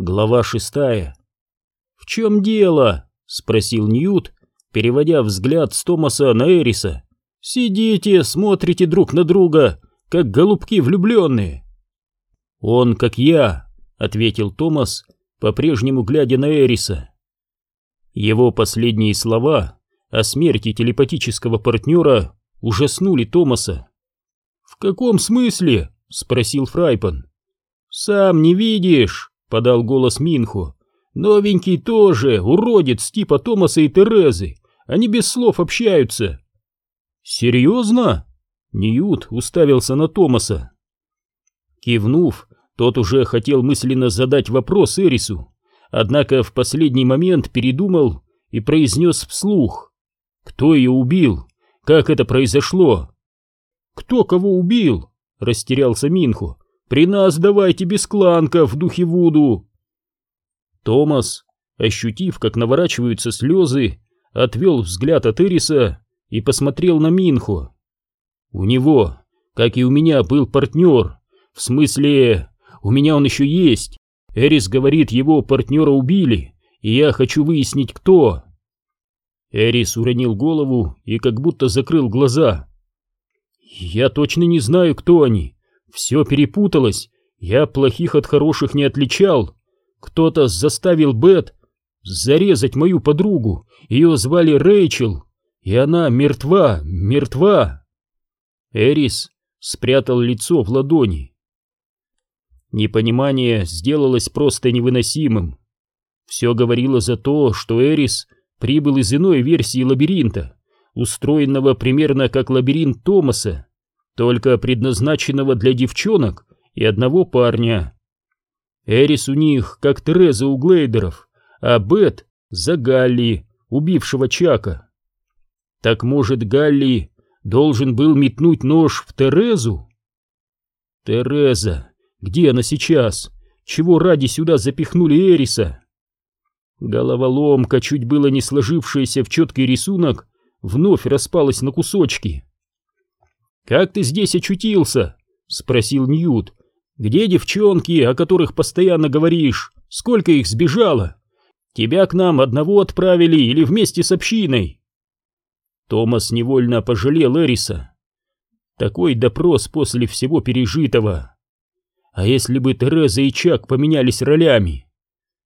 Глава шестая. «В чем дело?» — спросил Ньют, переводя взгляд с Томаса на Эриса. «Сидите, смотрите друг на друга, как голубки влюбленные». «Он, как я», — ответил Томас, по-прежнему глядя на Эриса. Его последние слова о смерти телепатического партнера ужаснули Томаса. «В каком смысле?» — спросил Фрайпан. «Сам не видишь», — подал голос Минху. «Новенький тоже, уродец типа Томаса и Терезы. Они без слов общаются». «Серьезно?» — Ньют уставился на Томаса. Кивнув, тот уже хотел мысленно задать вопрос Эрису, однако в последний момент передумал и произнес вслух. «Кто ее убил? Как это произошло?» «Кто кого убил?» — растерялся Минху. При нас давайте без кланка в духе Вуду!» Томас, ощутив, как наворачиваются слезы, отвел взгляд от Эриса и посмотрел на Минху. «У него, как и у меня, был партнер. В смысле, у меня он еще есть. Эрис говорит, его партнера убили, и я хочу выяснить, кто». Эрис уронил голову и как будто закрыл глаза. «Я точно не знаю, кто они. Все перепуталось, я плохих от хороших не отличал. Кто-то заставил Бет зарезать мою подругу, ее звали Рэйчел, и она мертва, мертва. Эрис спрятал лицо в ладони. Непонимание сделалось просто невыносимым. Все говорило за то, что Эрис прибыл из иной версии лабиринта, устроенного примерно как лабиринт Томаса только предназначенного для девчонок и одного парня. Эрис у них, как Тереза у Глейдеров, а Бет за Галли, убившего Чака. Так может, Галли должен был метнуть нож в Терезу? Тереза, где она сейчас? Чего ради сюда запихнули Эриса? Головоломка, чуть было не сложившаяся в четкий рисунок, вновь распалась на кусочки. «Как ты здесь очутился?» — спросил Ньют. «Где девчонки, о которых постоянно говоришь? Сколько их сбежало? Тебя к нам одного отправили или вместе с общиной?» Томас невольно пожалел Эриса. Такой допрос после всего пережитого. А если бы Тереза и Чак поменялись ролями?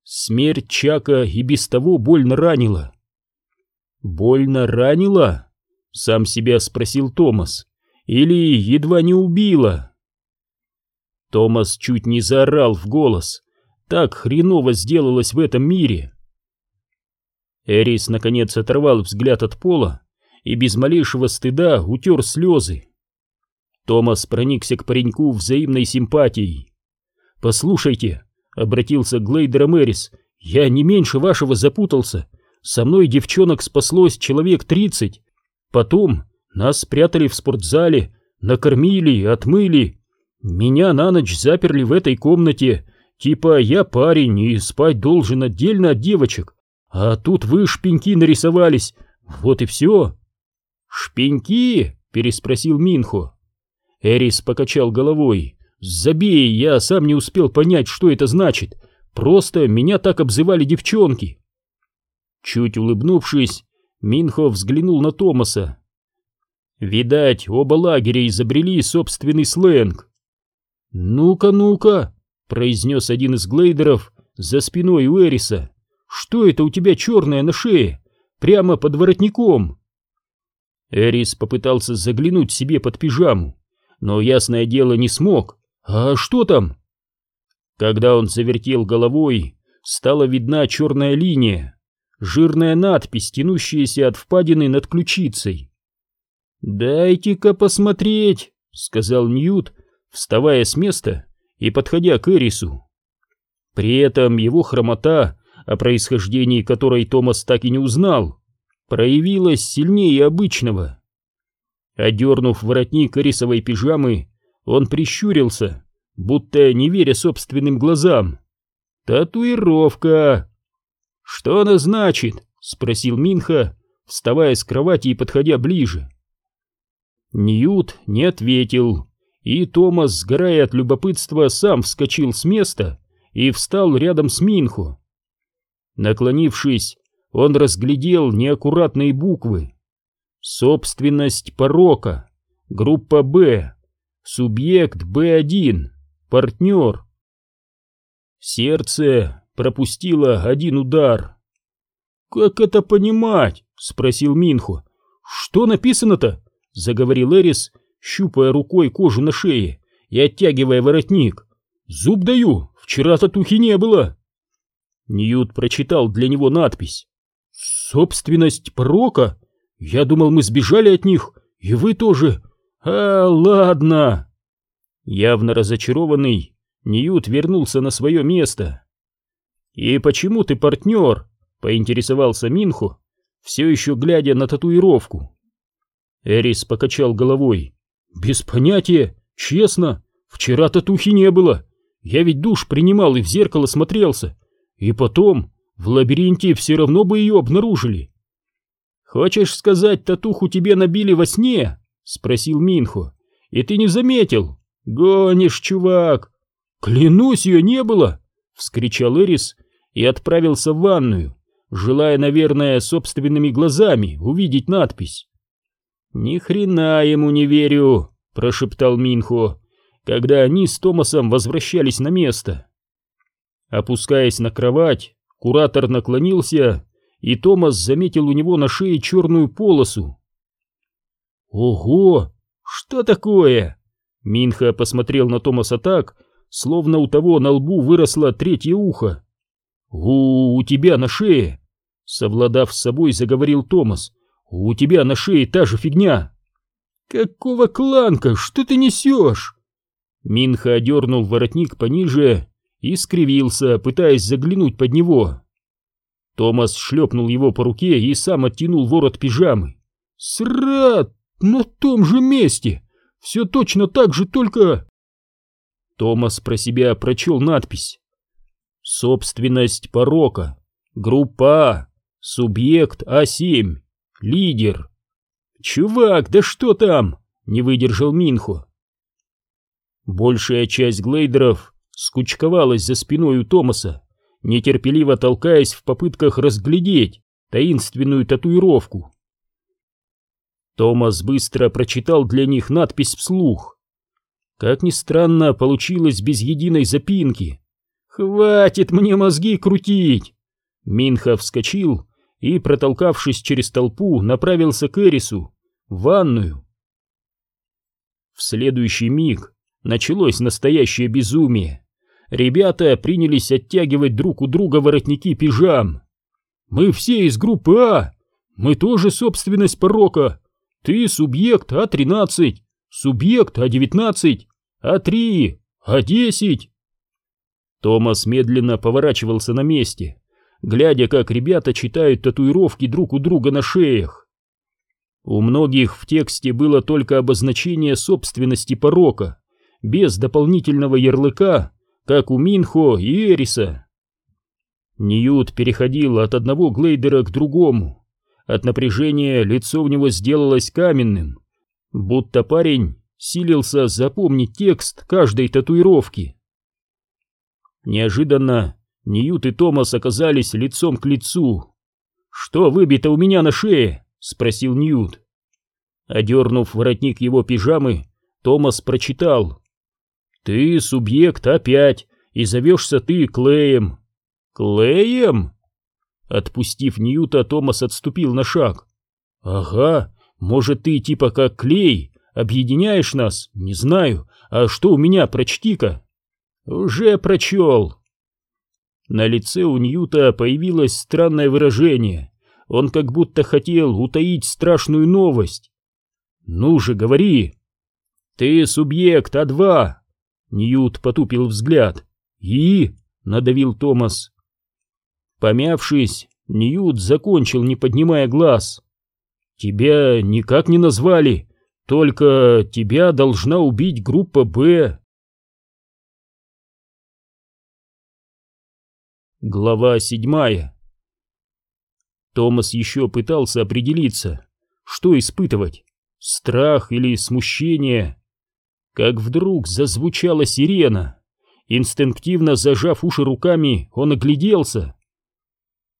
Смерть Чака и без того больно ранила. «Больно ранила?» — сам себя спросил Томас. Или едва не убила. Томас чуть не заорал в голос. Так хреново сделалось в этом мире. Эрис наконец оторвал взгляд от пола и без малейшего стыда утер слезы. Томас проникся к пареньку взаимной симпатией. «Послушайте», — обратился к Глейдерам Эрис, — «я не меньше вашего запутался. Со мной девчонок спаслось человек тридцать. Потом нас спрятали в спортзале, накормили, отмыли. Меня на ночь заперли в этой комнате, типа я парень и спать должен отдельно от девочек. А тут вы шпеньки нарисовались, вот и все. «Шпеньки?» — переспросил Минхо. Эрис покачал головой. «Забей, я сам не успел понять, что это значит. Просто меня так обзывали девчонки». Чуть улыбнувшись, Минхо взглянул на Томаса. Видать, оба лагеря изобрели собственный сленг. «Ну-ка, ну-ка», — произнес один из глейдеров за спиной у Эриса. «Что это у тебя черное на шее? Прямо под воротником?» Эрис попытался заглянуть себе под пижаму, но, ясное дело, не смог. «А что там?» Когда он завертел головой, стала видна черная линия, жирная надпись, тянущаяся от впадины над ключицей. «Дайте-ка посмотреть», — сказал Ньют, вставая с места и подходя к Эрису. При этом его хромота, о происхождении которой Томас так и не узнал, проявилась сильнее обычного. Одернув воротник Эрисовой пижамы, он прищурился, будто не веря собственным глазам. «Татуировка!» «Что она значит?» — спросил Минха, вставая с кровати и подходя ближе. Ньют не ответил, и Томас, сгорая от любопытства, сам вскочил с места и встал рядом с Минхо. Наклонившись, он разглядел неаккуратные буквы. Собственность порока. Группа Б. Субъект Б1. Партнер. Сердце пропустило один удар. «Как это понимать?» — спросил Минхо. «Что написано-то?» — заговорил Эрис, щупая рукой кожу на шее и оттягивая воротник. «Зуб даю, вчера татухи не было!» Ньют прочитал для него надпись. «Собственность порока? Я думал, мы сбежали от них, и вы тоже. А, ладно!» Явно разочарованный, Ньют вернулся на свое место. «И почему ты партнер?» — поинтересовался Минху, все еще глядя на татуировку. Эрис покачал головой. «Без понятия, честно, вчера татухи не было. Я ведь душ принимал и в зеркало смотрелся. И потом, в лабиринте все равно бы ее обнаружили». «Хочешь сказать, татуху тебе набили во сне?» — спросил Минхо. «И ты не заметил? Гонишь, чувак!» «Клянусь, ее не было!» — вскричал Эрис и отправился в ванную, желая, наверное, собственными глазами увидеть надпись. «Ни хрена ему не верю», — прошептал Минхо, когда они с Томасом возвращались на место. Опускаясь на кровать, куратор наклонился, и Томас заметил у него на шее черную полосу. «Ого! Что такое?» Минха посмотрел на Томаса так, словно у того на лбу выросло третье ухо. «У, у тебя на шее!» Совладав с собой, заговорил Томас. «У тебя на шее та же фигня!» «Какого кланка? Что ты несешь?» Минха одернул воротник пониже и скривился, пытаясь заглянуть под него. Томас шлепнул его по руке и сам оттянул ворот пижамы. «Срат! На том же месте! Все точно так же, только...» Томас про себя прочел надпись. «Собственность порока. Группа А. Субъект А7. Лидер. Чувак, да что там? Не выдержал Минхо. Большая часть глейдеров скучковалась за спиной у Томаса, нетерпеливо толкаясь в попытках разглядеть таинственную татуировку. Томас быстро прочитал для них надпись вслух. Как ни странно, получилось без единой запинки. «Хватит мне мозги крутить!» Минха вскочил и, протолкавшись через толпу, направился к Эрису, в ванную. В следующий миг началось настоящее безумие. Ребята принялись оттягивать друг у друга воротники пижам. «Мы все из группы А! Мы тоже собственность порока! Ты субъект А-13, субъект А-19, А-3, А-10!» Томас медленно поворачивался на месте глядя, как ребята читают татуировки друг у друга на шеях. У многих в тексте было только обозначение собственности порока, без дополнительного ярлыка, как у Минхо и Эриса. Ньют переходил от одного глейдера к другому. От напряжения лицо у него сделалось каменным, будто парень силился запомнить текст каждой татуировки. Неожиданно Ньют и Томас оказались лицом к лицу. «Что выбито у меня на шее?» — спросил Ньют. Одернув воротник его пижамы, Томас прочитал. «Ты субъект опять, и зовешься ты Клеем». «Клеем?» Отпустив Ньюта, Томас отступил на шаг. «Ага, может, ты типа как Клей, объединяешь нас? Не знаю. А что у меня, прочти-ка?» «Уже прочел». На лице у Ньюта появилось странное выражение. Он как будто хотел утаить страшную новость. «Ну же, говори!» «Ты субъект А2!» Ньют потупил взгляд. «И?» — надавил Томас. Помявшись, Ньют закончил, не поднимая глаз. «Тебя никак не назвали, только тебя должна убить группа «Б». Глава седьмая Томас еще пытался определиться, что испытывать, страх или смущение, как вдруг зазвучала сирена, Инстинктивно зажав уши руками, он огляделся.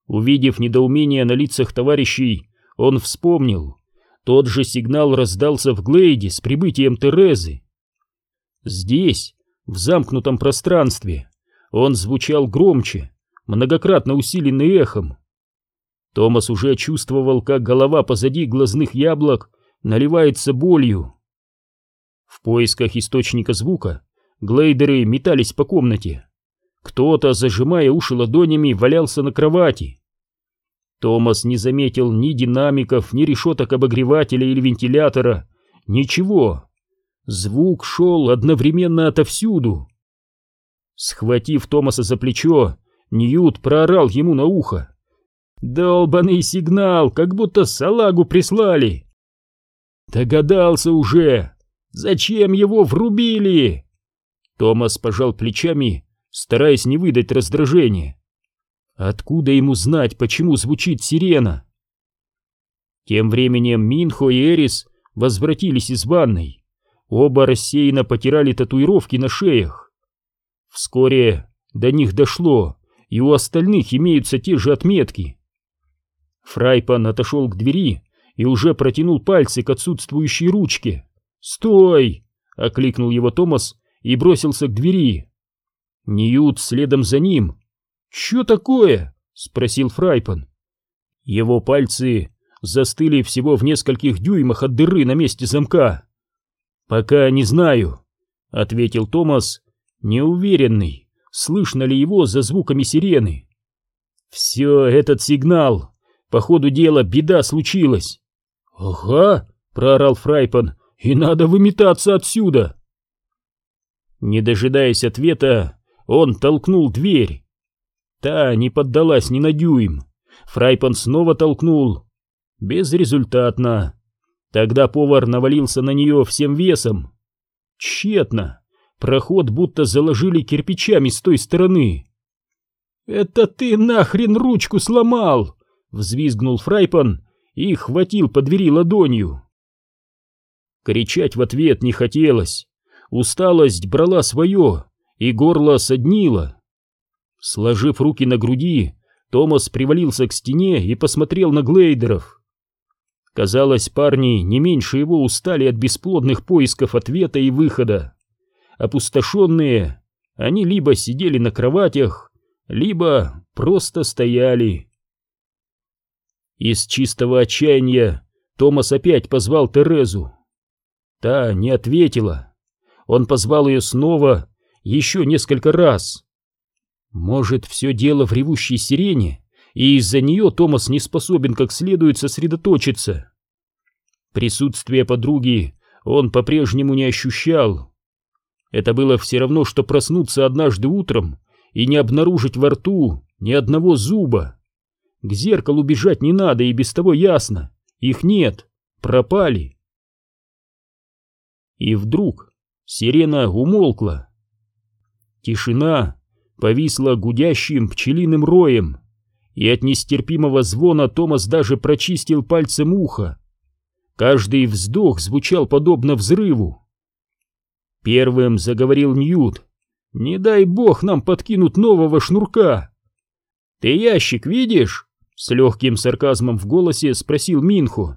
Увидев недоумение на лицах товарищей, он вспомнил. Тот же сигнал раздался в Глейде с прибытием Терезы. Здесь, в замкнутом пространстве, он звучал громче, многократно усиленный эхом. Томас уже чувствовал, как голова позади глазных яблок наливается болью. В поисках источника звука глейдеры метались по комнате. Кто-то, зажимая уши ладонями, валялся на кровати. Томас не заметил ни динамиков, ни решеток обогревателя или вентилятора, ничего. Звук шел одновременно отовсюду. Схватив Томаса за плечо, Ньют проорал ему на ухо. «Долбаный сигнал, как будто салагу прислали!» «Догадался уже! Зачем его врубили?» Томас пожал плечами, стараясь не выдать раздражения. Откуда ему знать, почему звучит сирена? Тем временем Минхо и Эрис возвратились из ванной. Оба рассеянно потирали татуировки на шеях. Вскоре до них дошло, и у остальных имеются те же отметки. Фрайпан отошел к двери и уже протянул пальцы к отсутствующей ручке. «Стой!» — окликнул его Томас и бросился к двери. Ньют следом за ним «Чё такое?» — спросил Фрайпан. Его пальцы застыли всего в нескольких дюймах от дыры на месте замка. «Пока не знаю», — ответил Томас, неуверенный, слышно ли его за звуками сирены. «Все этот сигнал. По ходу дела беда случилась». «Ага», — проорал Фрайпан, — «и надо выметаться отсюда». Не дожидаясь ответа, он толкнул дверь. Та не поддалась ни на дюйм. Фрайпан снова толкнул. Безрезультатно. Тогда повар навалился на нее всем весом. Тщетно. Проход будто заложили кирпичами с той стороны. «Это ты нахрен ручку сломал!» Взвизгнул Фрайпан и хватил по двери ладонью. Кричать в ответ не хотелось. Усталость брала свое, и горло соднило. Сложив руки на груди, Томас привалился к стене и посмотрел на глейдеров. Казалось, парни не меньше его устали от бесплодных поисков ответа и выхода. Опустошенные, они либо сидели на кроватях, либо просто стояли. Из чистого отчаяния Томас опять позвал Терезу. Та не ответила. Он позвал ее снова, еще несколько раз. Может, все дело в ревущей сирене, и из-за нее Томас не способен как следует сосредоточиться. Присутствие подруги он по-прежнему не ощущал. Это было все равно, что проснуться однажды утром и не обнаружить во рту ни одного зуба. К зеркалу бежать не надо, и без того ясно. Их нет, пропали. И вдруг сирена умолкла. Тишина повисла гудящим пчелиным роем, и от нестерпимого звона Томас даже прочистил пальцем ухо. Каждый вздох звучал подобно взрыву. Первым заговорил Ньют. «Не дай бог нам подкинут нового шнурка!» «Ты ящик видишь?» С легким сарказмом в голосе спросил Минху.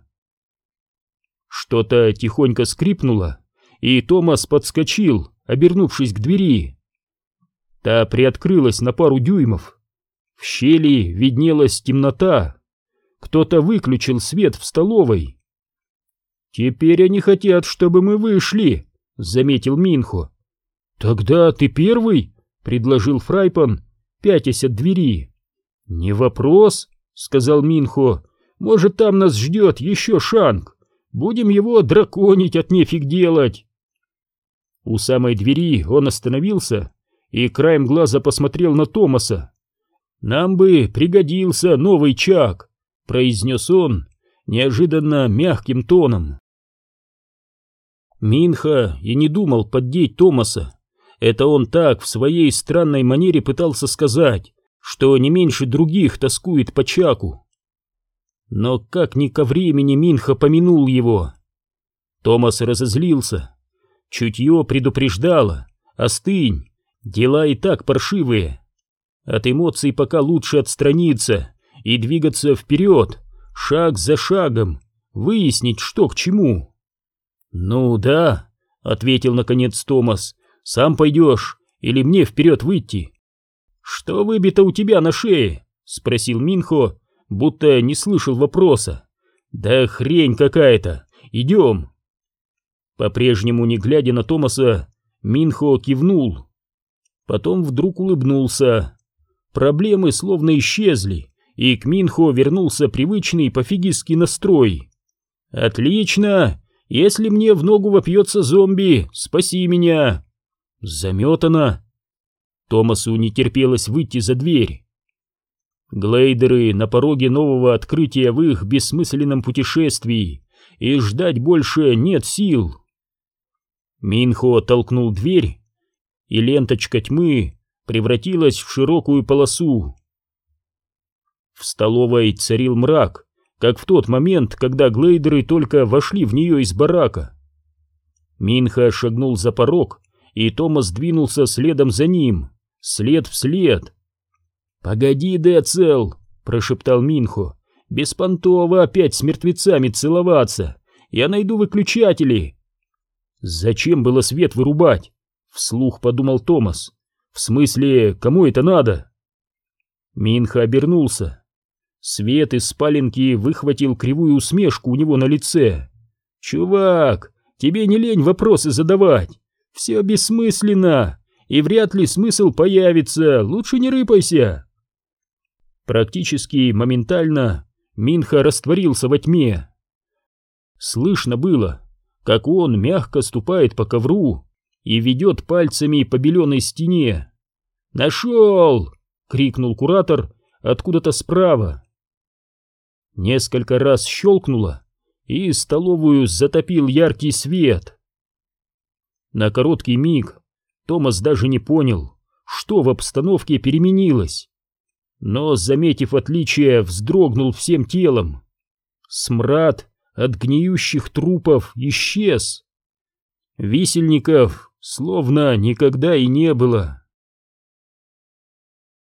Что-то тихонько скрипнуло, и Томас подскочил, обернувшись к двери. Та приоткрылась на пару дюймов. В щели виднелась темнота. Кто-то выключил свет в столовой. «Теперь они хотят, чтобы мы вышли», — заметил Минхо. «Тогда ты первый?» — предложил Фрайпан, пятясь от двери. «Не вопрос», — сказал Минхо. «Может, там нас ждет еще Шанг. Будем его драконить от нефиг делать». У самой двери он остановился и краем глаза посмотрел на Томаса. «Нам бы пригодился новый чак», — произнес он неожиданно мягким тоном. Минха и не думал поддеть Томаса. Это он так в своей странной манере пытался сказать, что не меньше других тоскует по чаку. Но как ни ко времени Минха помянул его. Томас разозлился. Чутье предупреждало. Остынь, Дела и так паршивые. От эмоций пока лучше отстраниться и двигаться вперед, шаг за шагом, выяснить, что к чему. «Ну да», — ответил наконец Томас, — «сам пойдешь или мне вперед выйти?» «Что выбито у тебя на шее?» — спросил Минхо, будто не слышал вопроса. «Да хрень какая-то! Идем!» По-прежнему, не глядя на Томаса, Минхо кивнул. Потом вдруг улыбнулся. Проблемы словно исчезли, и к Минхо вернулся привычный пофигистский настрой. «Отлично! Если мне в ногу вопьется зомби, спаси меня!» «Заметано!» Томасу не терпелось выйти за дверь. Глейдеры на пороге нового открытия в их бессмысленном путешествии, и ждать больше нет сил. Минхо толкнул дверь, и ленточка тьмы превратилась в широкую полосу. В столовой царил мрак, как в тот момент, когда глейдеры только вошли в нее из барака. Минха шагнул за порог, и Томас двинулся следом за ним, след в след. «Погоди, Децел!» — прошептал Минхо. «Беспонтово опять с мертвецами целоваться! Я найду выключатели!» «Зачем было свет вырубать?» — вслух подумал Томас. «В смысле, кому это надо?» Минха обернулся. Свет из спаленки выхватил кривую усмешку у него на лице. «Чувак, тебе не лень вопросы задавать. Все бессмысленно, и вряд ли смысл появится, лучше не рыпайся». Практически моментально Минха растворился во тьме. Слышно было, как он мягко ступает по ковру и ведет пальцами по беленой стене. «Нашел!» — крикнул куратор откуда-то справа. Несколько раз щелкнуло, и столовую затопил яркий свет. На короткий миг Томас даже не понял, что в обстановке переменилось. Но, заметив отличие, вздрогнул всем телом. Смрад от гниющих трупов исчез. Висельников словно никогда и не было.